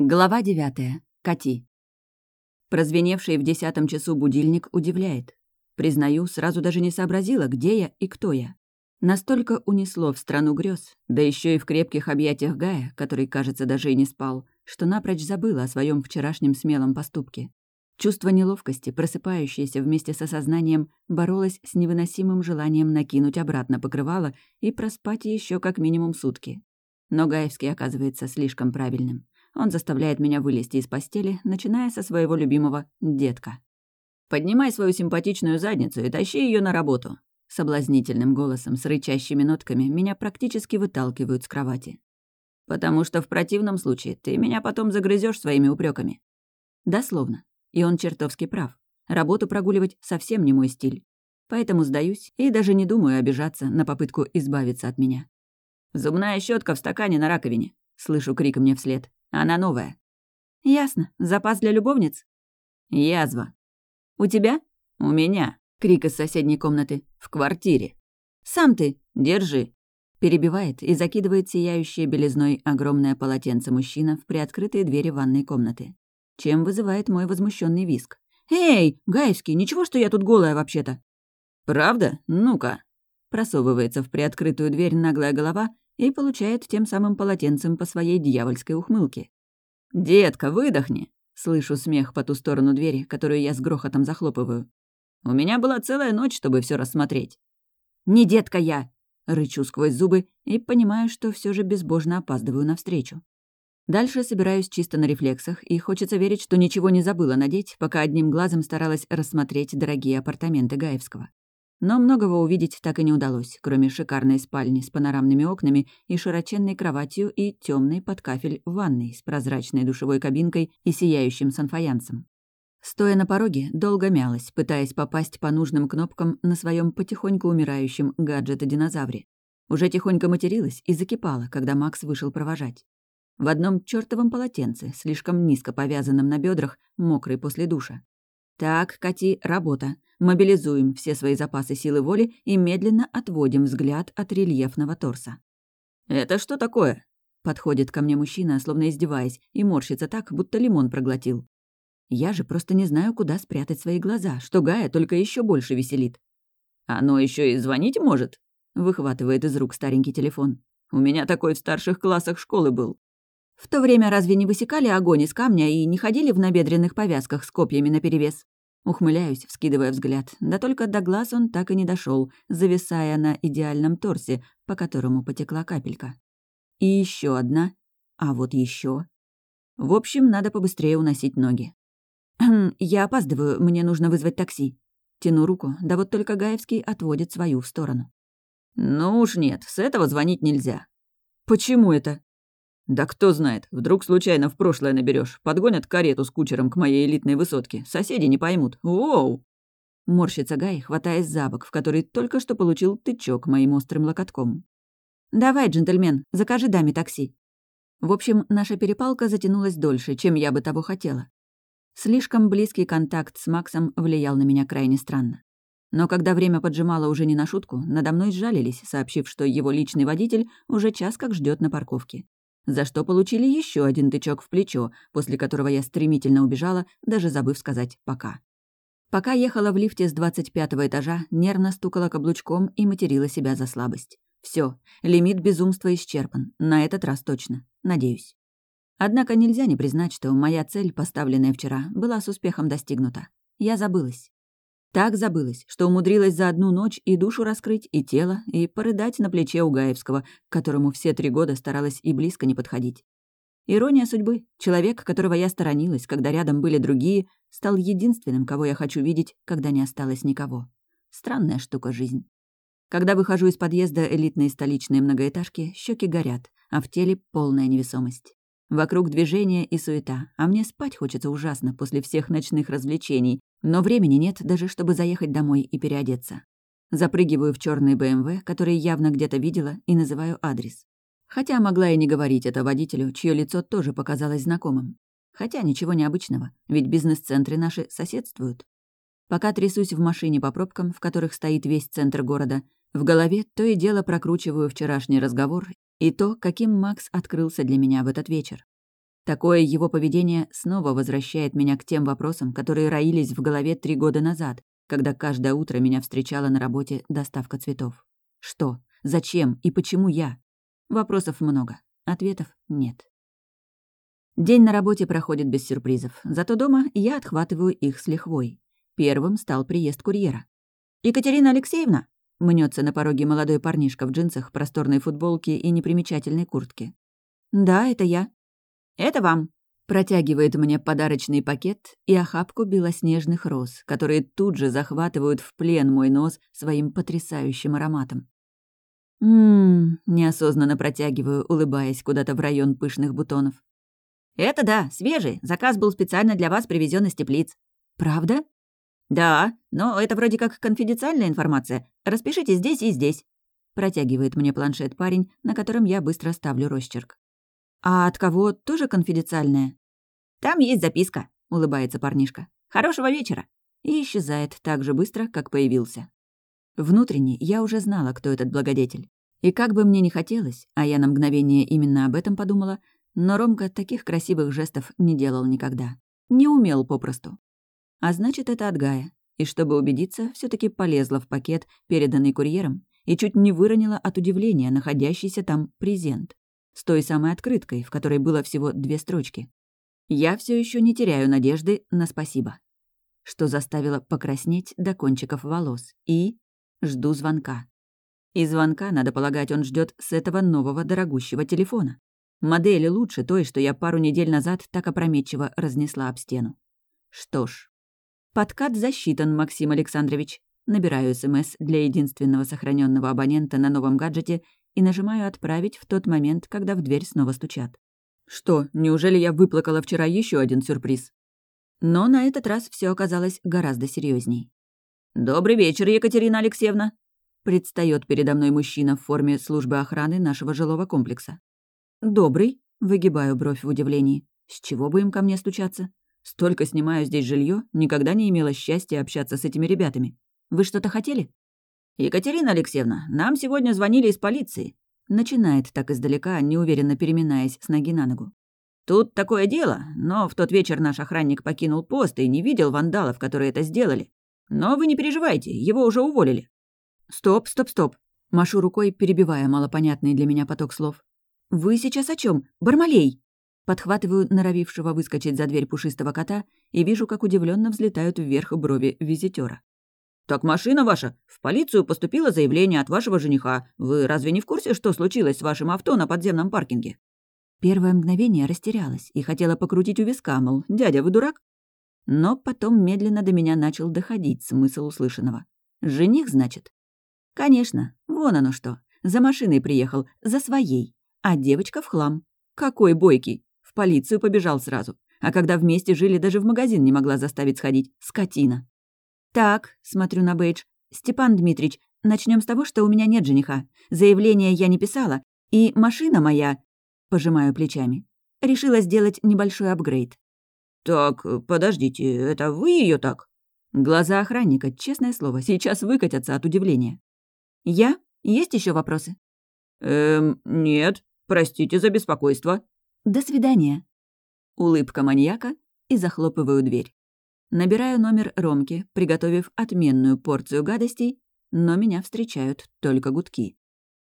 Глава девятая. Кати. Прозвеневший в десятом часу будильник удивляет. Признаю, сразу даже не сообразила, где я и кто я. Настолько унесло в страну грез, да еще и в крепких объятиях Гая, который, кажется, даже и не спал, что напрочь забыла о своем вчерашнем смелом поступке. Чувство неловкости, просыпающееся вместе с осознанием, боролось с невыносимым желанием накинуть обратно покрывало и проспать еще как минимум сутки. Но Гаевский оказывается слишком правильным. Он заставляет меня вылезти из постели, начиная со своего любимого «детка». «Поднимай свою симпатичную задницу и тащи ее на работу», Соблазнительным голосом с рычащими нотками меня практически выталкивают с кровати. «Потому что в противном случае ты меня потом загрызешь своими упреками. Дословно. И он чертовски прав. Работу прогуливать совсем не мой стиль. Поэтому сдаюсь и даже не думаю обижаться на попытку избавиться от меня. «Зубная щетка в стакане на раковине», — слышу крик мне вслед. Она новая. Ясно. Запас для любовниц? Язва. У тебя? У меня. Крик из соседней комнаты. В квартире. Сам ты. Держи. Перебивает и закидывает сияющее белизной огромное полотенце мужчина в приоткрытые двери ванной комнаты. Чем вызывает мой возмущенный виск. «Эй, Гаевский, ничего, что я тут голая вообще-то?» «Правда? Ну-ка!» Просовывается в приоткрытую дверь наглая голова и получает тем самым полотенцем по своей дьявольской ухмылке. «Детка, выдохни!» — слышу смех по ту сторону двери, которую я с грохотом захлопываю. «У меня была целая ночь, чтобы все рассмотреть». «Не детка я!» — рычу сквозь зубы и понимаю, что все же безбожно опаздываю навстречу. Дальше собираюсь чисто на рефлексах, и хочется верить, что ничего не забыла надеть, пока одним глазом старалась рассмотреть дорогие апартаменты Гаевского. Но многого увидеть так и не удалось, кроме шикарной спальни с панорамными окнами и широченной кроватью и темной под кафель ванной с прозрачной душевой кабинкой и сияющим санфаянсом. Стоя на пороге, долго мялась, пытаясь попасть по нужным кнопкам на своем потихоньку умирающем гаджет-динозавре. Уже тихонько материлась и закипала, когда Макс вышел провожать. В одном чертовом полотенце, слишком низко повязанном на бедрах, мокрый после душа. «Так, Кати, работа. Мобилизуем все свои запасы силы воли и медленно отводим взгляд от рельефного торса. «Это что такое?» Подходит ко мне мужчина, словно издеваясь, и морщится так, будто лимон проглотил. Я же просто не знаю, куда спрятать свои глаза, что Гая только еще больше веселит. «Оно еще и звонить может?» Выхватывает из рук старенький телефон. «У меня такой в старших классах школы был». «В то время разве не высекали огонь из камня и не ходили в набедренных повязках с копьями наперевес?» Ухмыляюсь, вскидывая взгляд. Да только до глаз он так и не дошел, зависая на идеальном торсе, по которому потекла капелька. И еще одна. А вот еще. В общем, надо побыстрее уносить ноги. «Я опаздываю, мне нужно вызвать такси». Тяну руку, да вот только Гаевский отводит свою в сторону. «Ну уж нет, с этого звонить нельзя». «Почему это?» «Да кто знает, вдруг случайно в прошлое наберешь, подгонят карету с кучером к моей элитной высотке. Соседи не поймут. Воу!» Морщится Гай, хватаясь за бок, в который только что получил тычок моим острым локотком. «Давай, джентльмен, закажи даме такси». В общем, наша перепалка затянулась дольше, чем я бы того хотела. Слишком близкий контакт с Максом влиял на меня крайне странно. Но когда время поджимало уже не на шутку, надо мной сжалились, сообщив, что его личный водитель уже час как ждет на парковке за что получили еще один тычок в плечо, после которого я стремительно убежала, даже забыв сказать «пока». Пока ехала в лифте с 25 этажа, нервно стукала каблучком и материла себя за слабость. Все, лимит безумства исчерпан. На этот раз точно. Надеюсь. Однако нельзя не признать, что моя цель, поставленная вчера, была с успехом достигнута. Я забылась. Так забылась, что умудрилась за одну ночь и душу раскрыть, и тело, и порыдать на плече у Гаевского, к которому все три года старалась и близко не подходить. Ирония судьбы. Человек, которого я сторонилась, когда рядом были другие, стал единственным, кого я хочу видеть, когда не осталось никого. Странная штука жизнь. Когда выхожу из подъезда элитной столичной многоэтажки, щеки горят, а в теле полная невесомость. Вокруг движения и суета, а мне спать хочется ужасно после всех ночных развлечений, но времени нет даже, чтобы заехать домой и переодеться. Запрыгиваю в черный БМВ, который явно где-то видела, и называю адрес. Хотя могла и не говорить это водителю, чье лицо тоже показалось знакомым. Хотя ничего необычного, ведь бизнес-центры наши соседствуют. Пока трясусь в машине по пробкам, в которых стоит весь центр города, в голове то и дело прокручиваю вчерашний разговор и то, каким Макс открылся для меня в этот вечер. Такое его поведение снова возвращает меня к тем вопросам, которые роились в голове три года назад, когда каждое утро меня встречала на работе доставка цветов. Что, зачем и почему я? Вопросов много, ответов нет. День на работе проходит без сюрпризов, зато дома я отхватываю их с лихвой. Первым стал приезд курьера. «Екатерина Алексеевна!» — мнется на пороге молодой парнишка в джинсах, просторной футболке и непримечательной куртке. «Да, это я». «Это вам», Протягивает мне подарочный пакет и охапку белоснежных роз, которые тут же захватывают в плен мой нос своим потрясающим ароматом. Ммм, неосознанно протягиваю, улыбаясь куда-то в район пышных бутонов. «Это да, свежий. Заказ был специально для вас привезен из теплиц». «Правда?» «Да, но это вроде как конфиденциальная информация. Распишите здесь и здесь». Протягивает мне планшет парень, на котором я быстро ставлю росчерк. «А от кого тоже конфиденциальная?» «Там есть записка», — улыбается парнишка. «Хорошего вечера». И исчезает так же быстро, как появился. Внутренне я уже знала, кто этот благодетель. И как бы мне ни хотелось, а я на мгновение именно об этом подумала, но Ромка таких красивых жестов не делал никогда. Не умел попросту. А значит, это от Гая. И чтобы убедиться, все таки полезла в пакет, переданный курьером, и чуть не выронила от удивления находящийся там презент. С той самой открыткой, в которой было всего две строчки. Я все еще не теряю надежды на спасибо. Что заставило покраснеть до кончиков волос. И жду звонка. И звонка, надо полагать, он ждет с этого нового дорогущего телефона. Модели лучше той, что я пару недель назад так опрометчиво разнесла об стену. Что ж, подкат засчитан, Максим Александрович. Набираю СМС для единственного сохраненного абонента на новом гаджете и нажимаю «Отправить» в тот момент, когда в дверь снова стучат. Что, неужели я выплакала вчера еще один сюрприз? Но на этот раз все оказалось гораздо серьезней. «Добрый вечер, Екатерина Алексеевна!» Предстает передо мной мужчина в форме службы охраны нашего жилого комплекса. «Добрый», — выгибаю бровь в удивлении. «С чего бы им ко мне стучаться? Столько снимаю здесь жилье, никогда не имела счастья общаться с этими ребятами. Вы что-то хотели?» «Екатерина Алексеевна, нам сегодня звонили из полиции». Начинает так издалека, неуверенно переминаясь с ноги на ногу. «Тут такое дело, но в тот вечер наш охранник покинул пост и не видел вандалов, которые это сделали. Но вы не переживайте, его уже уволили». «Стоп, стоп, стоп!» Машу рукой, перебивая малопонятный для меня поток слов. «Вы сейчас о чем? Бармалей!» Подхватываю норовившего выскочить за дверь пушистого кота и вижу, как удивленно взлетают вверх брови визитера. «Так машина ваша. В полицию поступило заявление от вашего жениха. Вы разве не в курсе, что случилось с вашим авто на подземном паркинге?» Первое мгновение растерялась и хотела покрутить у виска, мол, «Дядя, вы дурак?» Но потом медленно до меня начал доходить смысл услышанного. «Жених, значит?» «Конечно, вон оно что. За машиной приехал, за своей. А девочка в хлам. Какой бойкий. В полицию побежал сразу. А когда вместе жили, даже в магазин не могла заставить сходить. Скотина. «Так», — смотрю на Бейдж. «Степан Дмитрич, начнем с того, что у меня нет жениха. Заявление я не писала. И машина моя...» Пожимаю плечами. Решила сделать небольшой апгрейд. «Так, подождите, это вы ее так?» Глаза охранника, честное слово, сейчас выкатятся от удивления. «Я? Есть еще вопросы?» «Эм, нет. Простите за беспокойство». «До свидания». Улыбка маньяка и захлопываю дверь. Набираю номер Ромки, приготовив отменную порцию гадостей, но меня встречают только гудки.